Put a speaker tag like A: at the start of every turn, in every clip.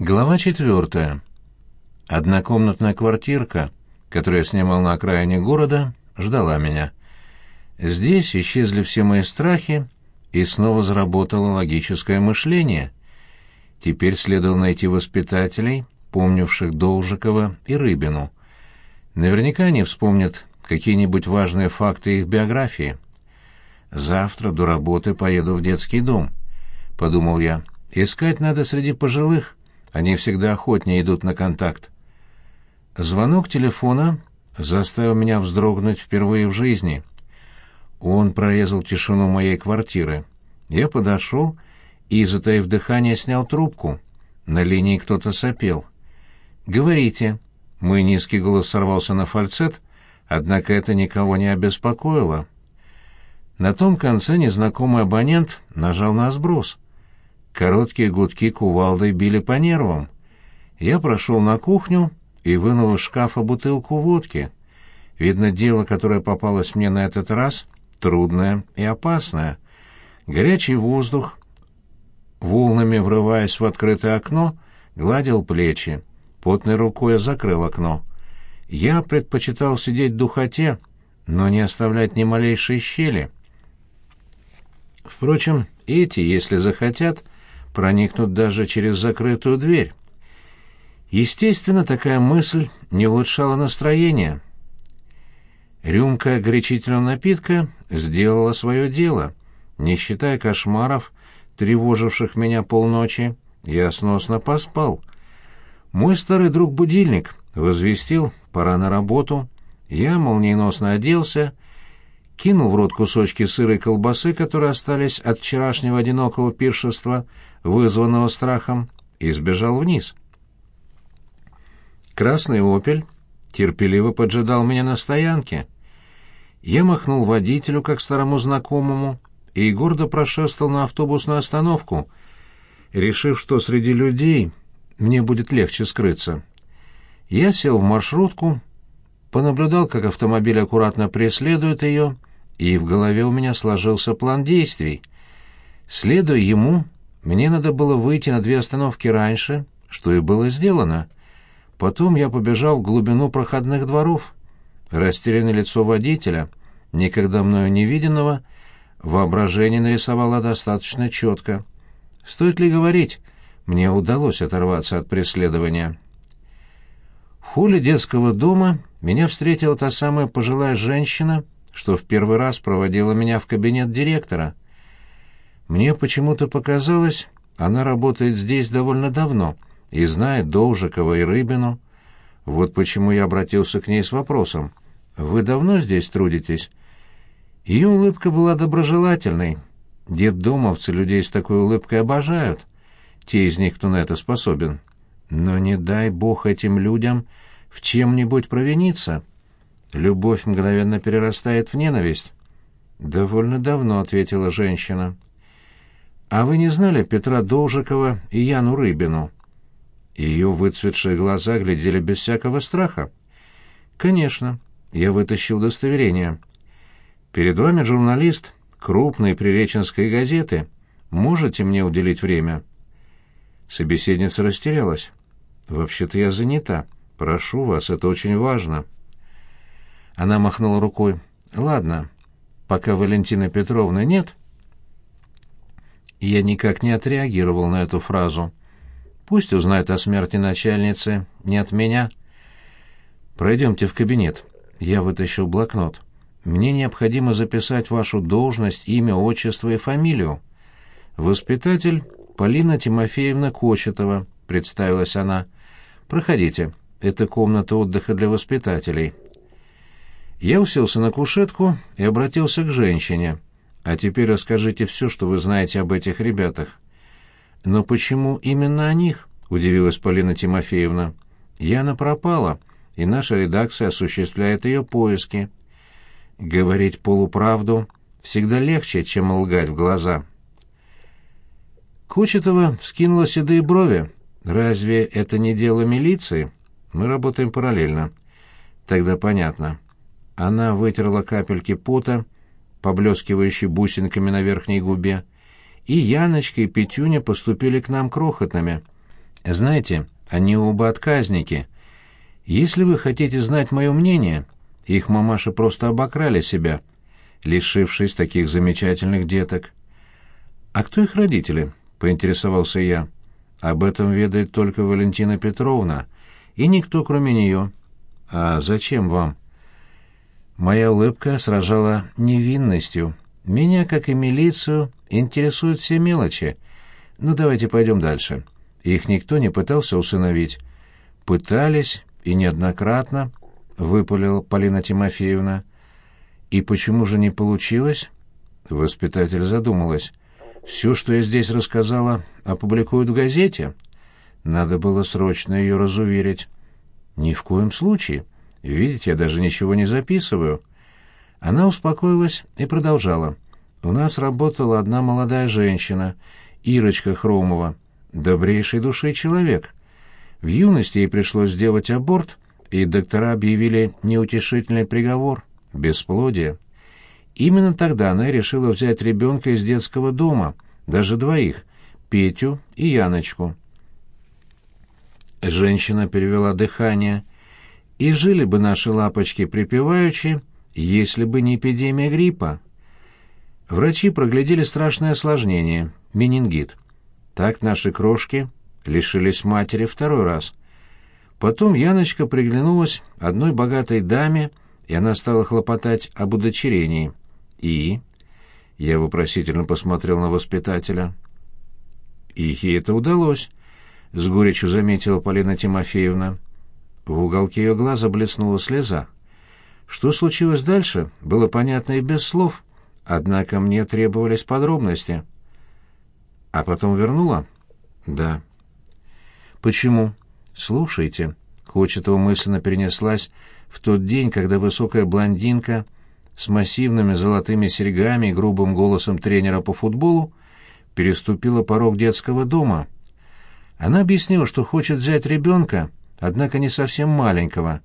A: Глава четвертая. Однокомнатная квартирка, которую я снимал на окраине города, ждала меня. Здесь исчезли все мои страхи, и снова заработало логическое мышление. Теперь следовало найти воспитателей, помнивших Должикова и Рыбину. Наверняка они вспомнят какие-нибудь важные факты их биографии. «Завтра до работы поеду в детский дом», — подумал я. «Искать надо среди пожилых» Они всегда охотнее идут на контакт. Звонок телефона заставил меня вздрогнуть впервые в жизни. Он прорезал тишину моей квартиры. Я подошел и, затаив дыхание, снял трубку. На линии кто-то сопел. «Говорите». Мой низкий голос сорвался на фальцет, однако это никого не обеспокоило. На том конце незнакомый абонент нажал на сброс — Короткие гудки кувалдой били по нервам. Я прошел на кухню и вынул из шкафа бутылку водки. Видно, дело, которое попалось мне на этот раз, трудное и опасное. Горячий воздух, волнами врываясь в открытое окно, гладил плечи. Потной рукой я закрыл окно. Я предпочитал сидеть в духоте, но не оставлять ни малейшей щели. Впрочем, эти, если захотят, проникнут даже через закрытую дверь. Естественно, такая мысль не улучшала настроение. Рюмка горячительного напитка сделала свое дело. Не считая кошмаров, тревоживших меня полночи, я сносно поспал. Мой старый друг-будильник возвестил, пора на работу. Я молниеносно оделся кинул в рот кусочки сырой колбасы, которые остались от вчерашнего одинокого пиршества, вызванного страхом, и сбежал вниз. Красный «Опель» терпеливо поджидал меня на стоянке. Я махнул водителю, как старому знакомому, и гордо прошествовал на автобусную остановку, решив, что среди людей мне будет легче скрыться. Я сел в маршрутку, понаблюдал, как автомобиль аккуратно преследует ее, и в голове у меня сложился план действий. Следуя ему, мне надо было выйти на две остановки раньше, что и было сделано. Потом я побежал в глубину проходных дворов. Растерянное лицо водителя, никогда мною не виденного, воображение нарисовало достаточно четко. Стоит ли говорить, мне удалось оторваться от преследования. В холле детского дома меня встретила та самая пожилая женщина, что в первый раз проводила меня в кабинет директора. Мне почему-то показалось, она работает здесь довольно давно и знает Должикова и Рыбину. Вот почему я обратился к ней с вопросом. «Вы давно здесь трудитесь?» Ее улыбка была доброжелательной. Детдомовцы людей с такой улыбкой обожают. Те из них, кто на это способен. Но не дай бог этим людям в чем-нибудь провиниться. Любовь мгновенно перерастает в ненависть. «Довольно давно», — ответила женщина. «А вы не знали Петра Должикова и Яну Рыбину?» Ее выцветшие глаза глядели без всякого страха. «Конечно». Я вытащил удостоверение. «Перед вами журналист крупной приреченской газеты. Можете мне уделить время?» Собеседница растерялась. «Вообще-то я занята. Прошу вас, это очень важно». Она махнула рукой. «Ладно, пока Валентины Петровны нет...» Я никак не отреагировал на эту фразу. «Пусть узнает о смерти начальницы, не от меня». «Пройдемте в кабинет». Я вытащил блокнот. «Мне необходимо записать вашу должность, имя, отчество и фамилию». «Воспитатель Полина Тимофеевна Кочетова», — представилась она. «Проходите. Это комната отдыха для воспитателей. Я уселся на кушетку и обратился к женщине. «А теперь расскажите все, что вы знаете об этих ребятах». «Но почему именно о них?» — удивилась Полина Тимофеевна. «Яна пропала, и наша редакция осуществляет ее поиски. Говорить полуправду всегда легче, чем лгать в глаза». Кучетова вскинула седые брови. «Разве это не дело милиции? Мы работаем параллельно». «Тогда понятно». Она вытерла капельки пота, поблескивающие бусинками на верхней губе, и Яночка и Петюня поступили к нам крохотными. Знаете, они оба отказники. Если вы хотите знать мое мнение, их мамаши просто обокрали себя, лишившись таких замечательных деток. «А кто их родители?» — поинтересовался я. «Об этом ведает только Валентина Петровна, и никто, кроме нее. А зачем вам?» Моя улыбка сражала невинностью. Меня, как и милицию, интересуют все мелочи. Ну, давайте пойдем дальше. Их никто не пытался усыновить. Пытались, и неоднократно, — выпалила Полина Тимофеевна. И почему же не получилось? Воспитатель задумалась. Все, что я здесь рассказала, опубликуют в газете. Надо было срочно ее разуверить. Ни в коем случае. Видите, я даже ничего не записываю. Она успокоилась и продолжала. У нас работала одна молодая женщина, Ирочка Хромова, добрейшей души человек. В юности ей пришлось сделать аборт, и доктора объявили неутешительный приговор — бесплодие. Именно тогда она решила взять ребенка из детского дома, даже двоих, Петю и Яночку. Женщина перевела дыхание. «И жили бы наши лапочки припеваючи, если бы не эпидемия гриппа». Врачи проглядели страшное осложнение — менингит. Так наши крошки лишились матери второй раз. Потом Яночка приглянулась одной богатой даме, и она стала хлопотать об удочерении. И... Я вопросительно посмотрел на воспитателя. И ей это удалось, — с горечью заметила Полина Тимофеевна. В уголке ее глаза блеснула слеза. Что случилось дальше, было понятно и без слов, однако мне требовались подробности. А потом вернула? Да. Почему? Слушайте, Кочетова мысленно перенеслась в тот день, когда высокая блондинка с массивными золотыми серьгами и грубым голосом тренера по футболу переступила порог детского дома. Она объяснила, что хочет взять ребенка, однако не совсем маленького,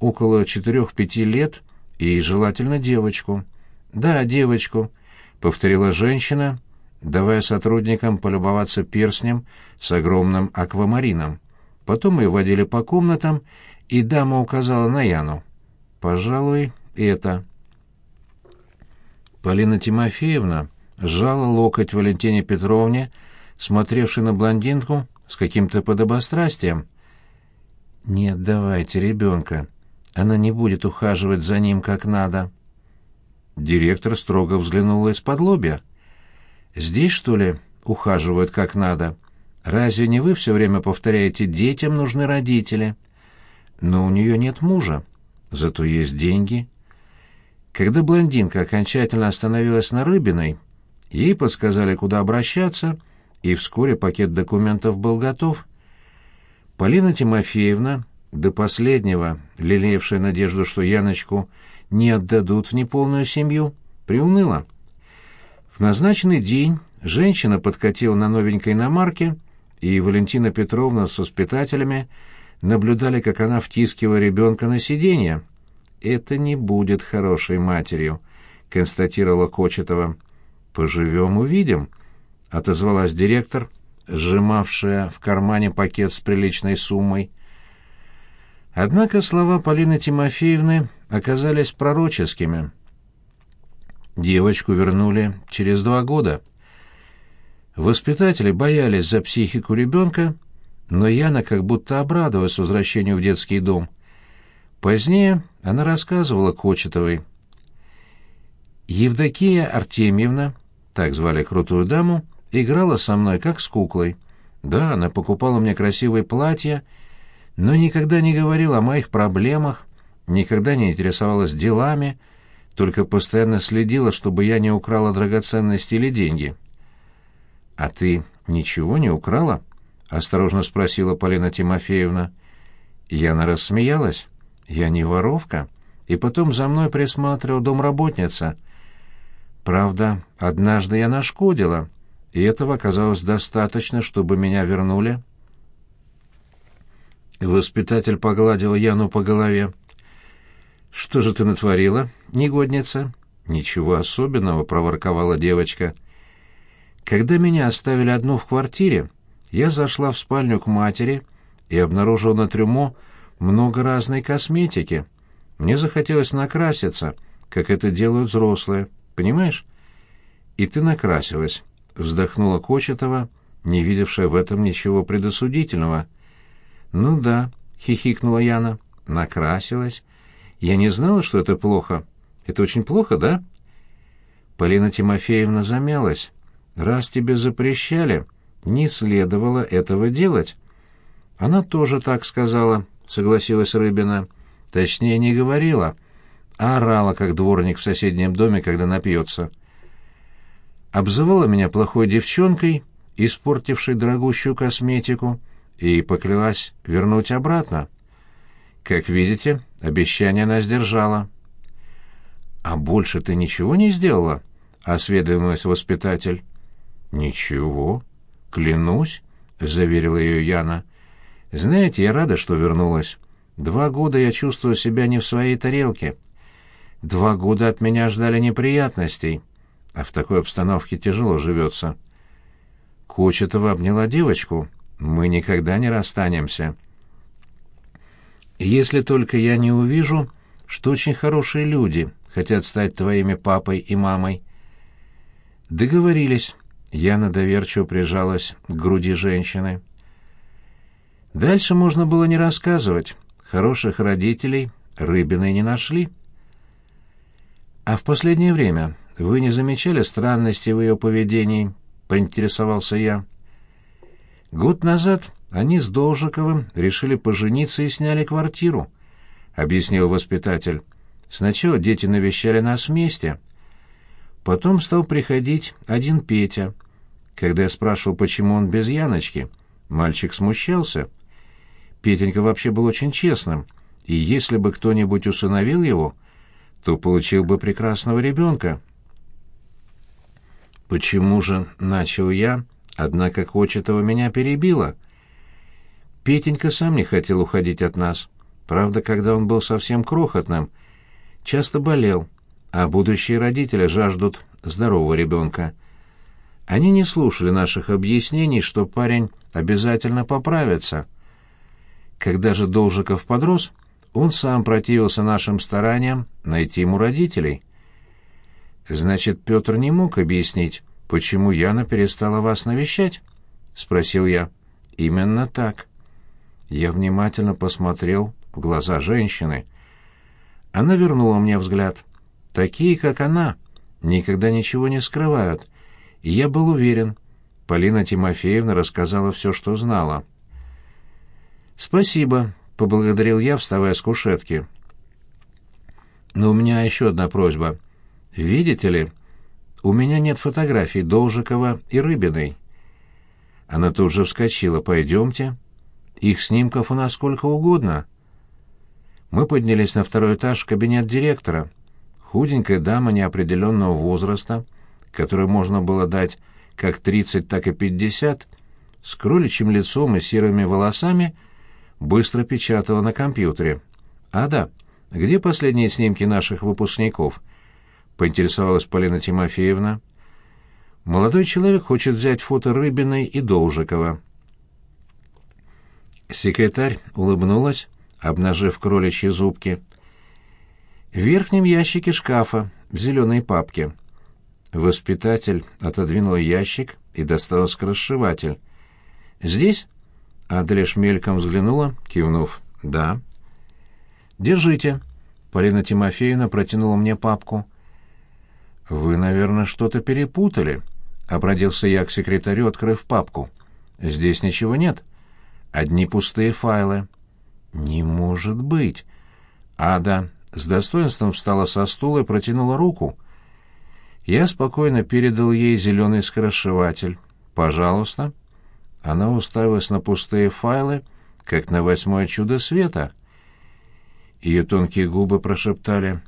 A: около четырех-пяти лет, и желательно девочку. «Да, девочку», — повторила женщина, давая сотрудникам полюбоваться перстнем с огромным аквамарином. Потом ее водили по комнатам, и дама указала на Яну. «Пожалуй, это». Полина Тимофеевна сжала локоть Валентине Петровне, смотревшей на блондинку с каким-то подобострастием. «Нет, давайте ребенка. Она не будет ухаживать за ним как надо». Директор строго взглянула из-под лобья. Здесь, что ли, ухаживают как надо? Разве не вы все время повторяете «детям нужны родители»? Но у нее нет мужа, зато есть деньги. Когда блондинка окончательно остановилась на Рыбиной, ей подсказали, куда обращаться, и вскоре пакет документов был готов. Полина Тимофеевна, до последнего лелеявшая надежду, что Яночку не отдадут в неполную семью, приуныла. В назначенный день женщина подкатила на новенькой иномарке, и Валентина Петровна с воспитателями наблюдали, как она втискивала ребенка на сиденье. «Это не будет хорошей матерью», — констатировала Кочетова. «Поживем, увидим», — отозвалась директор, сжимавшая в кармане пакет с приличной суммой. Однако слова Полины Тимофеевны оказались пророческими. Девочку вернули через два года. Воспитатели боялись за психику ребенка, но Яна как будто обрадовалась возвращению в детский дом. Позднее она рассказывала Кочетовой. Евдокия Артемьевна, так звали крутую даму, играла со мной как с куклой. Да, она покупала мне красивые платья, но никогда не говорила о моих проблемах, никогда не интересовалась делами, только постоянно следила, чтобы я не украла драгоценности или деньги. «А ты ничего не украла?» — осторожно спросила Полина Тимофеевна. Яна рассмеялась. «Я не воровка, и потом за мной присматривал домработница. Правда, однажды я нашкодила, и этого оказалось достаточно, чтобы меня вернули». Воспитатель погладил Яну по голове. «Что же ты натворила, негодница?» «Ничего особенного», — проворковала девочка. «Когда меня оставили одну в квартире, я зашла в спальню к матери и обнаружила на трюмо много разной косметики. Мне захотелось накраситься, как это делают взрослые, понимаешь? И ты накрасилась, вздохнула Кочетова, не видевшая в этом ничего предосудительного. Ну да, хихикнула Яна, накрасилась. Я не знала, что это плохо. Это очень плохо, да? Полина Тимофеевна замялась. Раз тебе запрещали, не следовало этого делать. Она тоже так сказала, согласилась Рыбина. Точнее, не говорила, а орала, как дворник в соседнем доме, когда напьется. Обзывала меня плохой девчонкой, испортившей дорогущую косметику, и поклялась вернуть обратно. Как видите, обещание она сдержала. «А больше ты ничего не сделала?» — осведомилась воспитатель. «Ничего. Клянусь», — заверила ее Яна. «Знаете, я рада, что вернулась. Два года я чувствую себя не в своей тарелке. Два года от меня ждали неприятностей, а в такой обстановке тяжело живется». Кочетова обняла девочку. «Мы никогда не расстанемся». «Если только я не увижу, что очень хорошие люди хотят стать твоими папой и мамой». «Договорились». Яна доверчиво прижалась к груди женщины. Дальше можно было не рассказывать. Хороших родителей Рыбиной не нашли. «А в последнее время вы не замечали странности в ее поведении?» — поинтересовался я. «Год назад они с Должиковым решили пожениться и сняли квартиру», — объяснил воспитатель. «Сначала дети навещали нас вместе. Потом стал приходить один Петя. Когда я спрашивал, почему он без Яночки, мальчик смущался. Петенька вообще был очень честным, и если бы кто-нибудь усыновил его, то получил бы прекрасного ребенка». «Почему же?» — начал я, однако Кочетова меня перебила. Петенька сам не хотел уходить от нас. Правда, когда он был совсем крохотным, часто болел, а будущие родители жаждут здорового ребенка. Они не слушали наших объяснений, что парень обязательно поправится. Когда же Должиков подрос, он сам противился нашим стараниям найти ему родителей. «Значит, Петр не мог объяснить, почему Яна перестала вас навещать?» — спросил я. «Именно так». Я внимательно посмотрел в глаза женщины. Она вернула мне взгляд. Такие, как она, никогда ничего не скрывают. И я был уверен. Полина Тимофеевна рассказала все, что знала. «Спасибо», — поблагодарил я, вставая с кушетки. «Но у меня еще одна просьба. Видите ли, у меня нет фотографий Должикова и Рыбиной». Она тут же вскочила. «Пойдемте». Их снимков у нас сколько угодно. Мы поднялись на второй этаж в кабинет директора. Худенькая дама неопределенного возраста, которой можно было дать как 30, так и 50, с кроличьим лицом и серыми волосами, быстро печатала на компьютере. «А да, где последние снимки наших выпускников?» — поинтересовалась Полина Тимофеевна. «Молодой человек хочет взять фото Рыбиной и Должикова». Секретарь улыбнулась, обнажив кроличьи зубки. В верхнем ящике шкафа, в зеленой папке. Воспитатель отодвинул ящик и достал скоросшиватель. «Здесь?» Аделеш мельком взглянула, кивнув. «Да». «Держите». Полина Тимофеевна протянула мне папку. «Вы, наверное, что-то перепутали», — обратился я к секретарю, открыв папку. «Здесь ничего нет». Одни пустые файлы. Не может быть. Ада с достоинством встала со стула и протянула руку. Я спокойно передал ей зеленый скоросшиватель. «Пожалуйста». Она уставилась на пустые файлы, как на восьмое чудо света. Ее тонкие губы прошептали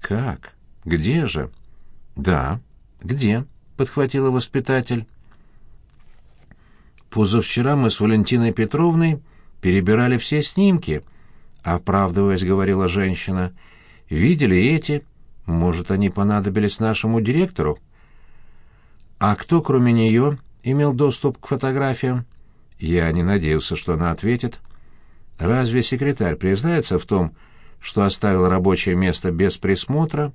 A: «Как? Где же?» «Да, где?» — подхватила воспитатель. Позавчера мы с Валентиной Петровной перебирали все снимки, оправдываясь, говорила женщина. Видели эти? Может, они понадобились нашему директору? А кто, кроме нее, имел доступ к фотографиям? Я не надеялся, что она ответит. Разве секретарь признается в том, что оставил рабочее место без присмотра?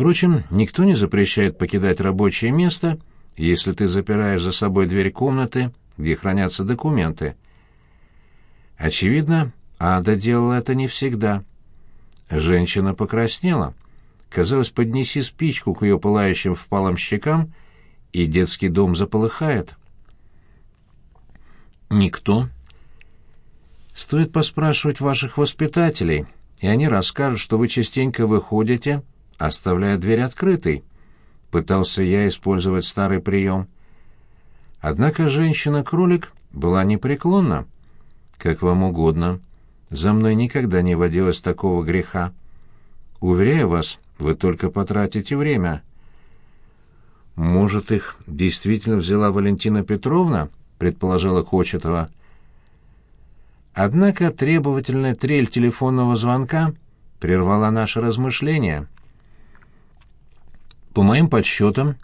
A: Впрочем, никто не запрещает покидать рабочее место, если ты запираешь за собой дверь комнаты, где хранятся документы. Очевидно, Ада делала это не всегда. Женщина покраснела. Казалось, поднеси спичку к ее пылающим впалым щекам, и детский дом заполыхает. Никто. Стоит поспрашивать ваших воспитателей, и они расскажут, что вы частенько выходите, оставляя дверь открытой. Пытался я использовать старый прием. Однако женщина-кролик была непреклонна. Как вам угодно. За мной никогда не водилось такого греха. Уверяю вас, вы только потратите время. Может, их действительно взяла Валентина Петровна? предположила Кочетова. Однако требовательная трель телефонного звонка прервала наше размышление. По моим подсчетам,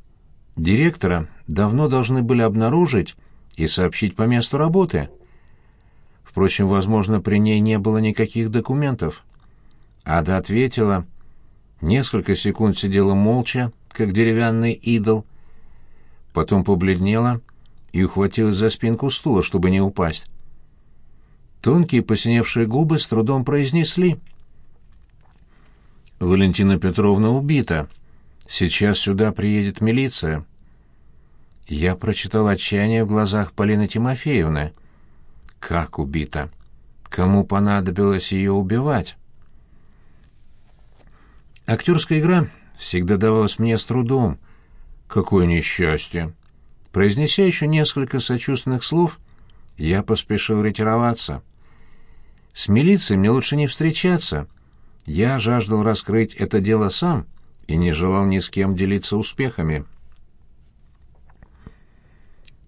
A: директора давно должны были обнаружить и сообщить по месту работы. Впрочем, возможно, при ней не было никаких документов. Ада ответила, несколько секунд сидела молча, как деревянный идол, потом побледнела и ухватилась за спинку стула, чтобы не упасть. Тонкие посиневшие губы с трудом произнесли. «Валентина Петровна убита. Сейчас сюда приедет милиция». Я прочитал отчаяние в глазах Полины Тимофеевны. «Как убита? Кому понадобилось ее убивать?» Актерская игра всегда давалась мне с трудом. Какое несчастье! Произнеся еще несколько сочувственных слов, я поспешил ретироваться. С милицией мне лучше не встречаться. Я жаждал раскрыть это дело сам и не желал ни с кем делиться успехами.